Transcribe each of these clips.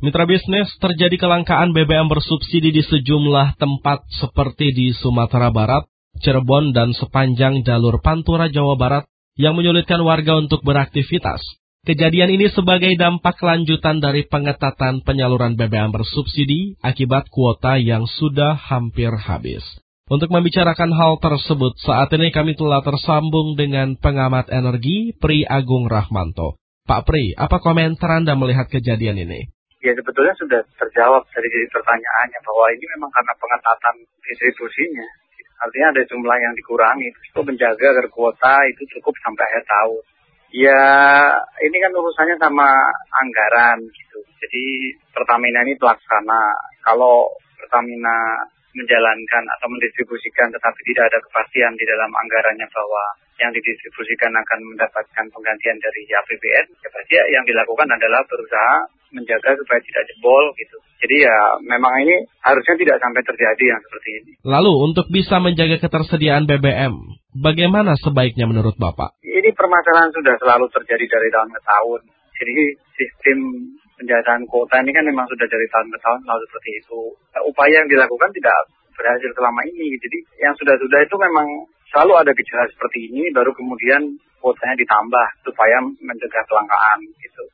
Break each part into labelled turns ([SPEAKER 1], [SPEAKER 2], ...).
[SPEAKER 1] Mitra bisnis, terjadi kelangkaan BBM bersubsidi di sejumlah tempat seperti di Sumatera Barat, Cirebon, dan sepanjang jalur Pantura, Jawa Barat yang menyulitkan warga untuk beraktivitas. Kejadian ini sebagai dampak lanjutan dari pengetatan penyaluran BBM bersubsidi akibat kuota yang sudah hampir habis. Untuk membicarakan hal tersebut, saat ini kami telah tersambung dengan pengamat energi Pri Agung Rahmanto. Pak Pri, apa komentar Anda melihat kejadian ini?
[SPEAKER 2] Ya sebetulnya sudah terjawab dari pertanyaannya bahwa ini memang karena pengetatan distribusinya. Artinya ada jumlah yang dikurangi untuk menjaga agar kuota itu cukup sampai akhir tahun. Ya ini kan urusannya sama anggaran gitu. Jadi Pertamina ini pelaksana. Kalau Pertamina menjalankan atau mendistribusikan tetapi tidak ada kepastian di dalam anggarannya bahwa yang didistribusikan akan mendapatkan penggantian dari APBN, ya pasti ya, yang dilakukan adalah berusaha menjaga supaya tidak jebol gitu. Jadi ya memang ini harusnya tidak sampai terjadi yang seperti ini.
[SPEAKER 1] Lalu untuk bisa menjaga ketersediaan BBM, bagaimana sebaiknya menurut Bapak?
[SPEAKER 2] Ini permasalahan sudah selalu terjadi dari tahun ke tahun. Jadi sistem penjagaan kuota ini kan memang sudah dari tahun ke tahun selalu seperti itu. Nah, upaya yang dilakukan tidak berhasil selama ini. Jadi yang sudah-sudah itu memang selalu ada gejala seperti ini, baru kemudian kuotanya ditambah supaya mencegah kelangkaan gitu.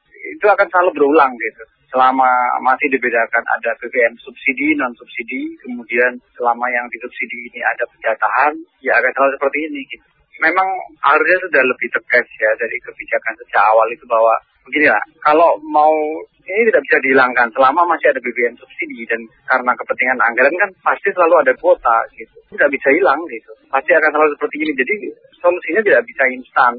[SPEAKER 2] Itu akan selalu berulang gitu. Selama masih dibedakan ada BBM subsidi, non subsidi, kemudian selama yang disubsidi ini ada penjatahan, ya akan selalu seperti ini gitu. Memang harusnya sudah lebih tegas ya dari kebijakan sejak awal itu bahwa begini lah, kalau mau ini tidak bisa dihilangkan selama masih ada BBM subsidi dan karena kepentingan anggaran kan pasti selalu ada kuota gitu. Tidak bisa hilang gitu. Pasti akan selalu seperti ini. Jadi solusinya tidak bisa instan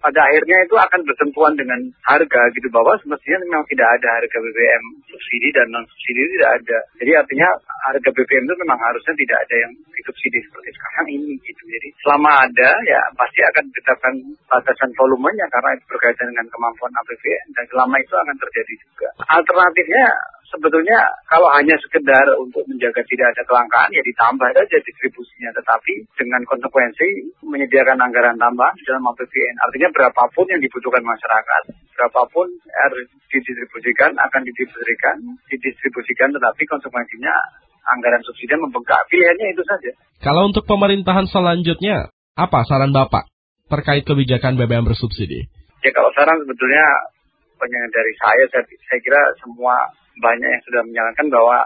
[SPEAKER 2] pada akhirnya itu akan bersentuhan dengan harga gitu bahwa semestinya memang tidak ada harga BBM subsidi dan non subsidi tidak ada. Jadi artinya harga BBM itu memang harusnya tidak ada yang disubsidi seperti sekarang ini gitu. Jadi selama ada ya pasti akan ditetapkan batasan volumenya karena itu berkaitan dengan kemampuan APBN dan selama itu akan terjadi juga. Alternatifnya sebetulnya kalau hanya sekedar untuk menjaga tidak ada kelangkaan ya ditambah saja distribusinya. Tetapi dengan konsekuensi menyediakan anggaran tambahan dalam APBN artinya berapapun yang dibutuhkan masyarakat berapapun harus didistribusikan akan didistribusikan didistribusikan tetapi konsekuensinya anggaran subsidi membengkak. Pilihannya itu saja.
[SPEAKER 1] Kalau untuk pemerintahan selanjutnya apa saran Bapak terkait kebijakan BBM bersubsidi?
[SPEAKER 2] Ya kalau saran sebetulnya banyak dari saya, saya, saya kira semua banyak yang sudah menyarankan bahwa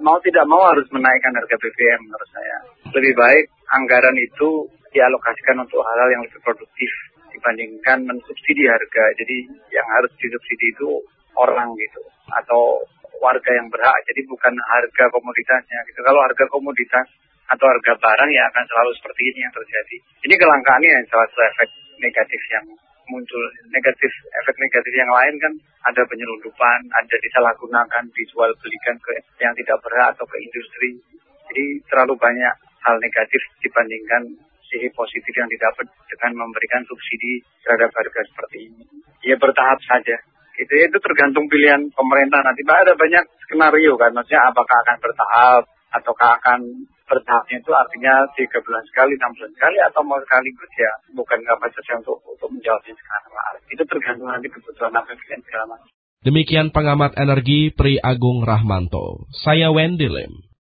[SPEAKER 2] mau tidak mau harus menaikkan harga BBM menurut saya. Lebih baik anggaran itu dialokasikan untuk hal-hal yang lebih produktif dibandingkan mensubsidi harga. Jadi yang harus disubsidi itu orang gitu atau warga yang berhak. Jadi bukan harga komoditasnya gitu. Kalau harga komoditas atau harga barang ya akan selalu seperti ini yang terjadi. Ini kelangkaannya yang salah satu efek negatif yang muncul negatif efek negatif yang lain kan ada penyelundupan, ada disalahgunakan, dijual belikan ke yang tidak berhak atau ke industri. Jadi terlalu banyak hal negatif dibandingkan sisi positif yang didapat dengan memberikan subsidi terhadap harga seperti ini. Ya bertahap saja. Itu itu tergantung pilihan pemerintah nanti. Ada banyak skenario kan, maksudnya apakah akan bertahap ataukah akan bertahapnya itu artinya tiga bulan sekali, enam bulan sekali atau mau sekali ya bukan kapasitasnya untuk untuk menjawabnya sekarang. Itu tergantung nanti kebutuhan APBN segala macam.
[SPEAKER 1] Demikian pengamat energi Pri Agung Rahmanto. Saya Wendy Lim.